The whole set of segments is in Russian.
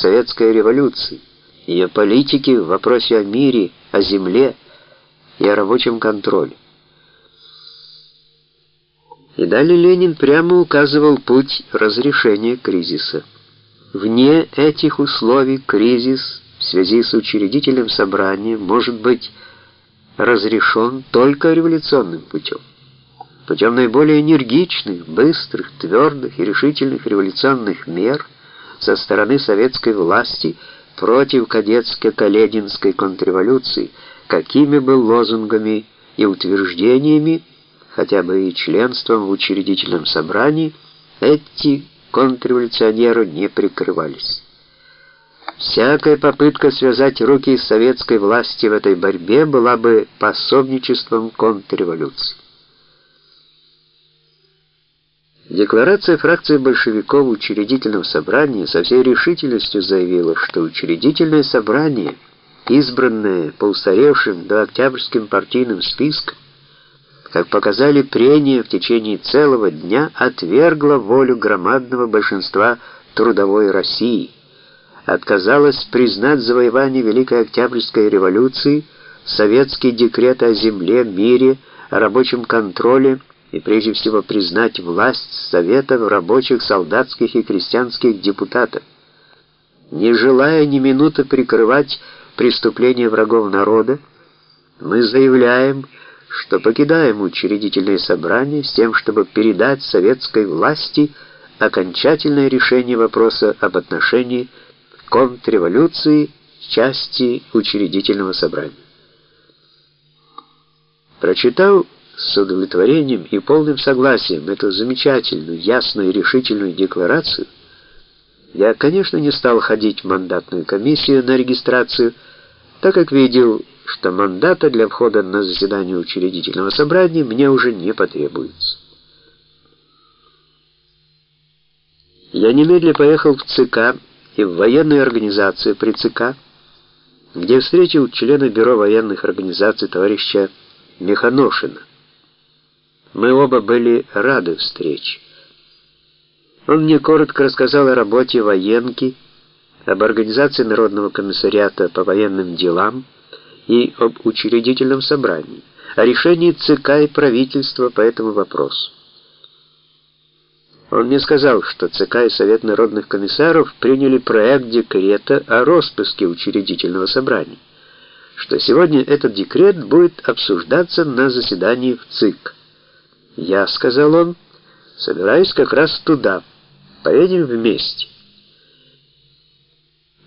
советской революции, ее политики в вопросе о мире, о земле и о рабочем контроле. И далее Ленин прямо указывал путь разрешения кризиса. Вне этих условий кризис в связи с учредительным собранием может быть разрешен только революционным путем. Путем наиболее энергичных, быстрых, твердых и решительных революционных мер со стороны советской власти против кадетско-калединской контрреволюции, какими бы лозунгами и утверждениями, хотя бы и членством в учредительном собрании, эти контрреволюционеры не прикрывались. Всякая попытка связать руки советской власти в этой борьбе была бы пособничеством контрреволюции. Декларация фракции большевиков в учредительном собрании со всей решительностью заявила, что учредительное собрание, избранное по устаревшим до октябрьским партийным спискам, как показали прения в течение целого дня, отвергло волю громадного большинства трудовой России, отказалась признать завоевание Великой Октябрьской революции, советский декрет о земле, мире, о рабочем контроле, и прежде всего признать власть Советов рабочих, солдатских и крестьянских депутатов. Не желая ни минуты прикрывать преступления врагов народа, мы заявляем, что покидаем учредительное собрание с тем, чтобы передать советской власти окончательное решение вопроса об отношении контрреволюции части учредительного собрания. Прочитав с удовлетворением и полным согласием эту замечательную, ясную и решительную декларацию, я, конечно, не стал ходить в мандатную комиссию на регистрацию, так как видел, что мандата для входа на заседание учредительного собрания мне уже не потребуется. Я немедленно поехал в ЦК и в военную организацию при ЦК, где встретил члена Бюро военных организаций товарища Механошина. Мы оба были рады встрече. Он мне коротко рассказал о работе военки, об организации Народного комиссариата по военным делам и об учредительном собрании, о решении ЦК и правительства по этому вопросу. Он мне сказал, что ЦК и Совет народных комиссаров приняли проект декрета о распуске учредительного собрания, что сегодня этот декрет будет обсуждаться на заседании в ЦИК. «Я», — сказал он, — «собираюсь как раз туда. Поедем вместе».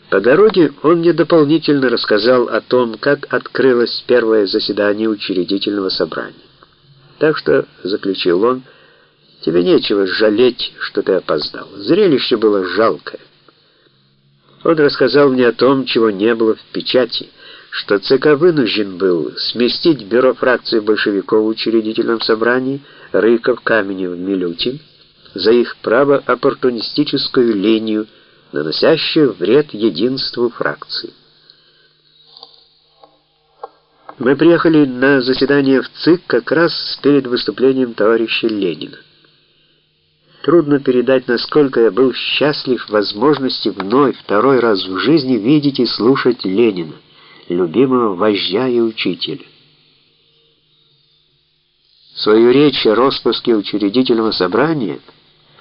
По дороге он мне дополнительно рассказал о том, как открылось первое заседание учредительного собрания. Так что, заключил он, тебе нечего жалеть, что ты опоздал. Зрелище было жалкое. Он рассказал мне о том, чего не было в печати, что ЦК вынужден был сместить бюро фракции большевиков в учредительном собрании Рыков, Каменев, Милютин за их право-оппортунистическую линию, наносящую вред единству фракции. Мы приехали на заседание в ЦИК как раз перед выступлением товарища Ленина. Трудно передать, насколько я был счастлив возможности вновь второй раз в жизни видеть и слушать Ленина любимого вождя и учителя. Свою речь о распуске учредительного собрания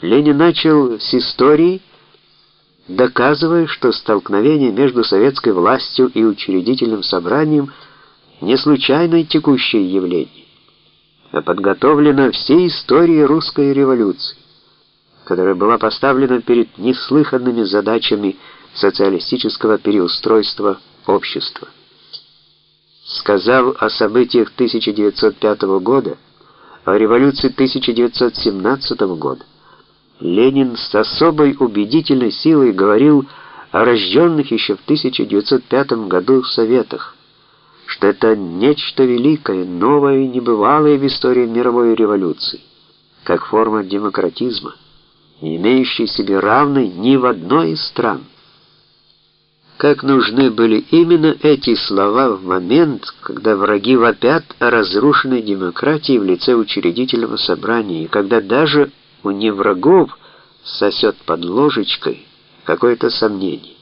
Ленин начал с истории, доказывая, что столкновение между советской властью и учредительным собранием не случайное текущее явление, а подготовлено всей историей русской революции, которая была поставлена перед неслыханными задачами социалистического переустройства общества. Сказав о событиях 1905 года, о революции 1917 года, Ленин с особой убедительной силой говорил о рожденных еще в 1905 году Советах, что это нечто великое, новое и небывалое в истории мировой революции, как форма демократизма, не имеющей себе равной ни в одной из стран как нужны были именно эти слова в момент, когда враги вопят о разрушенной демократии в лице учредительного собрания, и когда даже у неврагов сосет под ложечкой какое-то сомнение.